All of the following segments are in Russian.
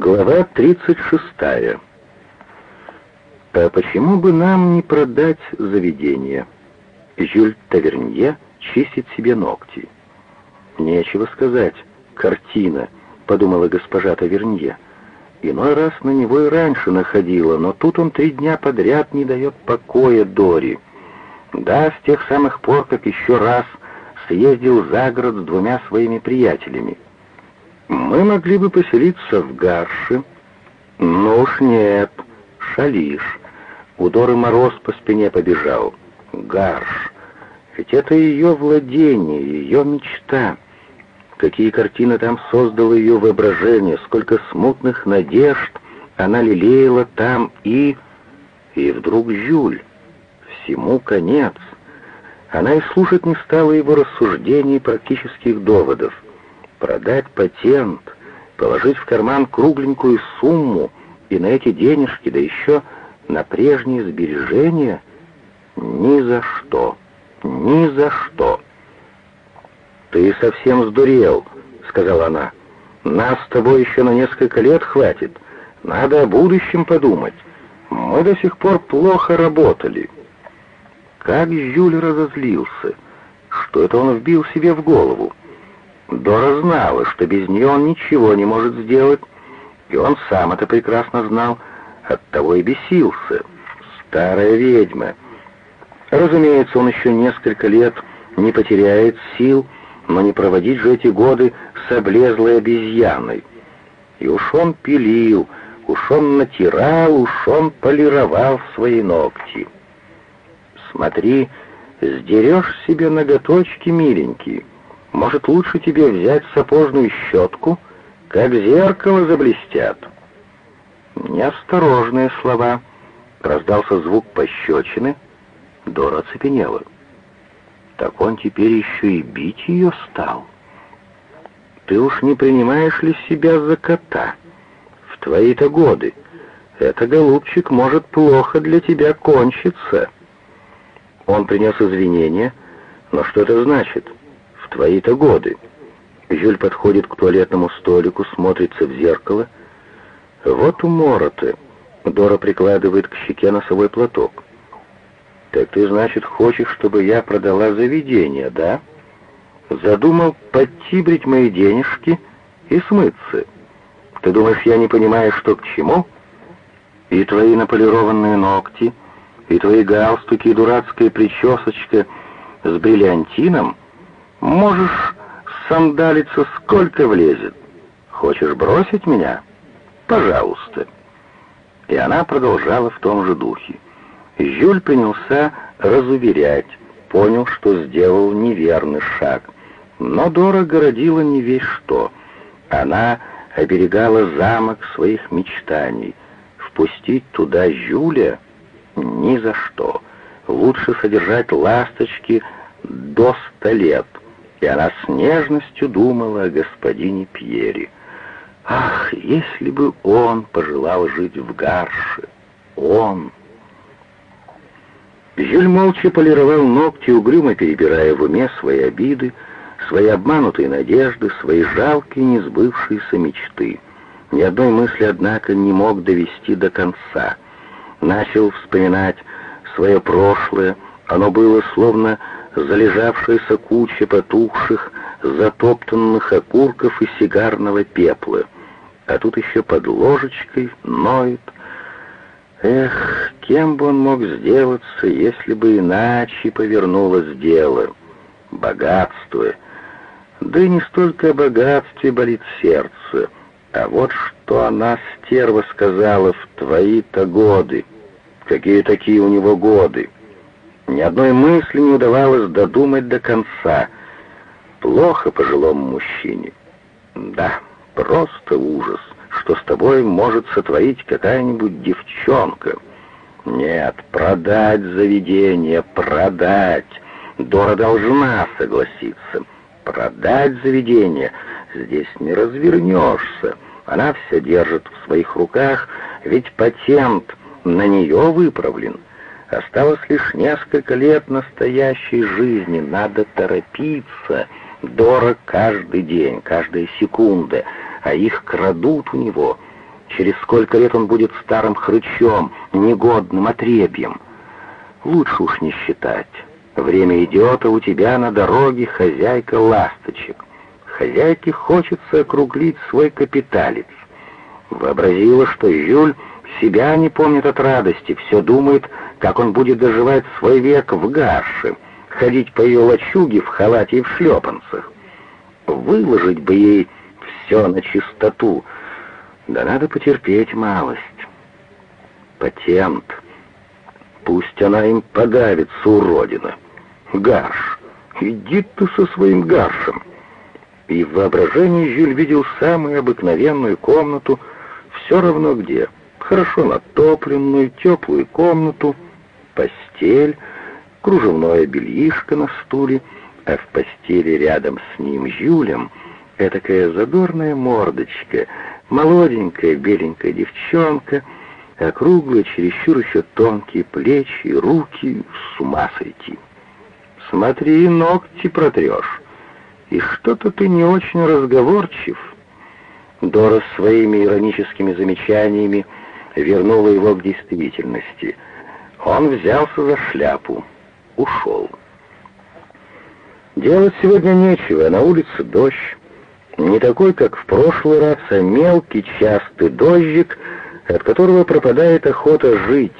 Глава 36. А почему бы нам не продать заведение? Жюль Тавернье чистит себе ногти. Нечего сказать. Картина, подумала госпожа Тавернье. Иной раз на него и раньше находила, но тут он три дня подряд не дает покоя Дори. Да, с тех самых пор, как еще раз съездил за город с двумя своими приятелями. Мы могли бы поселиться в Гарше. Но уж нет, Шалиш. У Доры мороз по спине побежал. Гарш. Ведь это ее владение, ее мечта. Какие картины там создало ее воображение, сколько смутных надежд она лелеяла там и... И вдруг Жюль. Всему конец. Она и слушать не стала его рассуждений и практических доводов продать патент, положить в карман кругленькую сумму и на эти денежки, да еще на прежние сбережения, ни за что, ни за что. «Ты совсем сдурел», — сказала она. «Нас с тобой еще на несколько лет хватит. Надо о будущем подумать. Мы до сих пор плохо работали». Как Жюль разозлился. Что это он вбил себе в голову? Дора знала, что без нее он ничего не может сделать, и он сам это прекрасно знал, оттого и бесился. Старая ведьма. Разумеется, он еще несколько лет не потеряет сил, но не проводить же эти годы с облезлой обезьяной. И уж он пилил, уж он натирал, уж он полировал свои ногти. Смотри, сдерешь себе ноготочки миленькие, может, лучше тебе взять сапожную щетку, как зеркало заблестят?» Неосторожные слова. Раздался звук пощечины. Дора оцепенела. Так он теперь еще и бить ее стал. Ты уж не принимаешь ли себя за кота? В твои-то годы. Это, голубчик, может плохо для тебя кончиться. Он принес извинения, но что это значит? Твои-то годы». Жюль подходит к туалетному столику, смотрится в зеркало. «Вот умора ты!» Дора прикладывает к щеке носовой платок. «Так ты, значит, хочешь, чтобы я продала заведение, да? Задумал подтибрить мои денежки и смыться. Ты думаешь, я не понимаю, что к чему? И твои наполированные ногти, и твои галстуки, и дурацкая причесочка с бриллиантином — Можешь сандалиться сколько влезет. Хочешь бросить меня? Пожалуйста. И она продолжала в том же духе. Жюль принялся разуверять, понял, что сделал неверный шаг. Но Дора городила не весь что. Она оберегала замок своих мечтаний. Впустить туда Жюля ни за что. Лучше содержать ласточки до ста лет — и она с нежностью думала о господине Пьере. Ах, если бы он пожелал жить в Гарше! Он! Жюль молча полировал ногти, угрюмо перебирая в уме свои обиды, свои обманутые надежды, свои жалкие несбывшиеся мечты. Ни одной мысли, однако, не мог довести до конца. Начал вспоминать свое прошлое, оно было словно залежавшаяся куча потухших, затоптанных окурков и сигарного пепла. А тут еще под ложечкой ноет. Эх, кем бы он мог сделаться, если бы иначе повернулось дело? Богатство. Да и не столько о богатстве болит сердце, а вот что она, стерва, сказала в твои-то годы. Какие такие у него годы? Ни одной мысли не удавалось додумать до конца. Плохо пожилому мужчине. Да, просто ужас, что с тобой может сотворить какая-нибудь девчонка. Нет, продать заведение, продать. Дора должна согласиться. Продать заведение. Здесь не развернешься. Она все держит в своих руках, ведь патент на нее выправлен. Осталось лишь несколько лет настоящей жизни. Надо торопиться. Дорог каждый день, каждая секунда, а их крадут у него. Через сколько лет он будет старым хрычом, негодным, отребьем. Лучше уж не считать. Время идет, а у тебя на дороге хозяйка ласточек. Хозяйке хочется округлить свой капиталец. Вообразила, что Жюль себя не помнит от радости, все думает, как он будет доживать свой век в гарше, ходить по ее лачуге в халате и в шлепанцах. Выложить бы ей все на чистоту, да надо потерпеть малость. Патент. Пусть она им подавится, уродина. Гарш. Иди ты со своим гаршем. И в воображении Жюль видел самую обыкновенную комнату, все равно где. Хорошо натопленную, теплую комнату, постель, кружевное бельишко на стуле, а в постели рядом с ним Жюлем этакая задорная мордочка, молоденькая беленькая девчонка, округлые, чересчур еще тонкие плечи и руки, с ума сойти. Смотри, ногти протрешь. И что-то ты не очень разговорчив. Дора своими ироническими замечаниями вернула его к действительности. Он взялся за шляпу, ушел. Делать сегодня нечего, на улице дождь. Не такой, как в прошлый раз, а мелкий, частый дождик, от которого пропадает охота жить.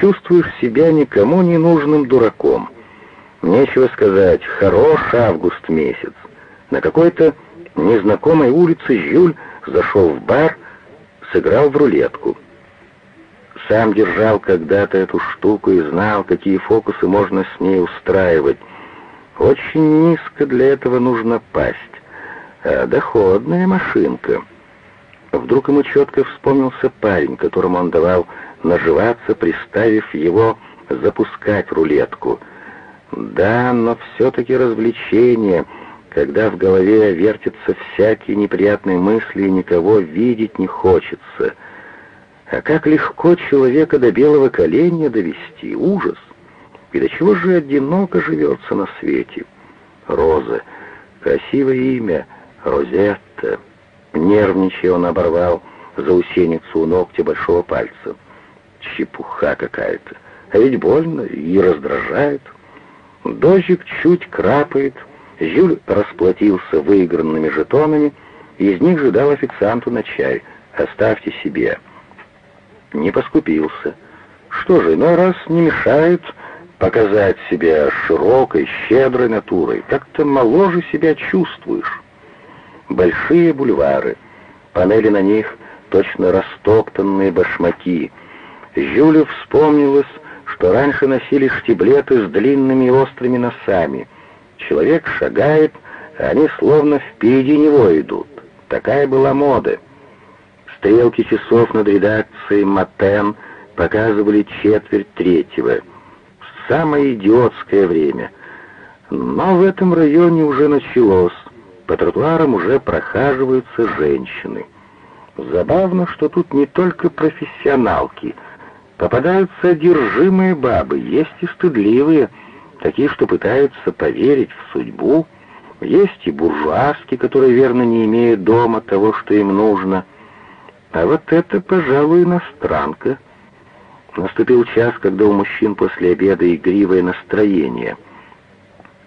Чувствуешь себя никому не нужным дураком. Нечего сказать, хорош август месяц. На какой-то незнакомой улице Жюль зашел в бар, сыграл в рулетку. Сам держал когда-то эту штуку и знал, какие фокусы можно с ней устраивать. Очень низко для этого нужно пасть. А доходная машинка. Вдруг ему четко вспомнился парень, которому он давал наживаться, приставив его запускать рулетку — да, но все-таки развлечение, когда в голове вертятся всякие неприятные мысли и никого видеть не хочется. А как легко человека до белого коленя довести, ужас! И до чего же одиноко живется на свете? Роза, красивое имя, Розетта. Нервничая он оборвал заусеницу у ногтя большого пальца. Чепуха какая-то. А ведь больно и раздражает. Дождик чуть крапает. Жюль расплатился выигранными жетонами, из них же дал официанту на чай. «Оставьте себе». Не поскупился. Что же, иной раз не мешает показать себя широкой, щедрой натурой. Как-то моложе себя чувствуешь. Большие бульвары, панели на них точно растоптанные башмаки. Жюлю вспомнилось, что раньше носили штиблеты с длинными и острыми носами. Человек шагает, а они словно впереди него идут. Такая была мода. Стрелки часов над редакцией «Матен» показывали четверть третьего. Самое идиотское время. Но в этом районе уже началось. По тротуарам уже прохаживаются женщины. Забавно, что тут не только профессионалки — Попадаются одержимые бабы, есть и стыдливые, такие, что пытаются поверить в судьбу. Есть и буржуазки, которые верно не имеют дома того, что им нужно. А вот это, пожалуй, иностранка. Наступил час, когда у мужчин после обеда игривое настроение.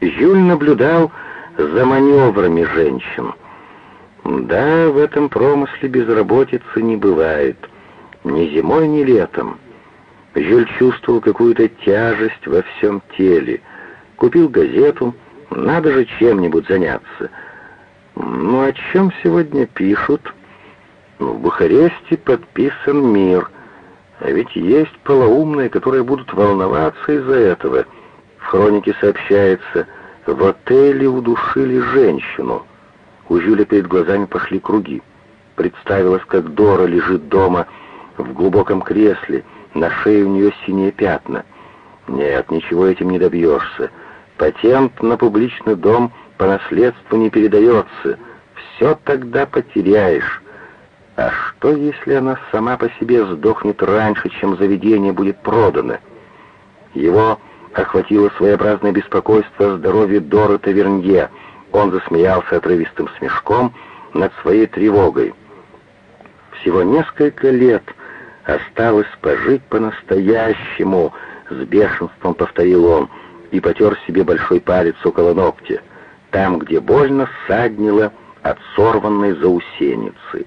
Жюль наблюдал за маневрами женщин. Да, в этом промысле безработицы не бывает. Ни зимой, ни летом. Жюль чувствовал какую-то тяжесть во всем теле. Купил газету, надо же чем-нибудь заняться. Ну, о чем сегодня пишут? В Бухаресте подписан мир. А ведь есть полоумные, которые будут волноваться из-за этого. В хронике сообщается, в отеле удушили женщину. У Жюля перед глазами пошли круги. Представилось, как Дора лежит дома в глубоком кресле, на шее у нее синие пятна. Нет, ничего этим не добьешься. Патент на публичный дом по наследству не передается. Все тогда потеряешь. А что, если она сама по себе сдохнет раньше, чем заведение будет продано? Его охватило своеобразное беспокойство о здоровье Доры Он засмеялся отрывистым смешком над своей тревогой. Всего несколько лет осталось пожить по-настоящему, с бешенством повторил он, и потер себе большой палец около ногтя, там, где больно ссаднило от сорванной заусеницы.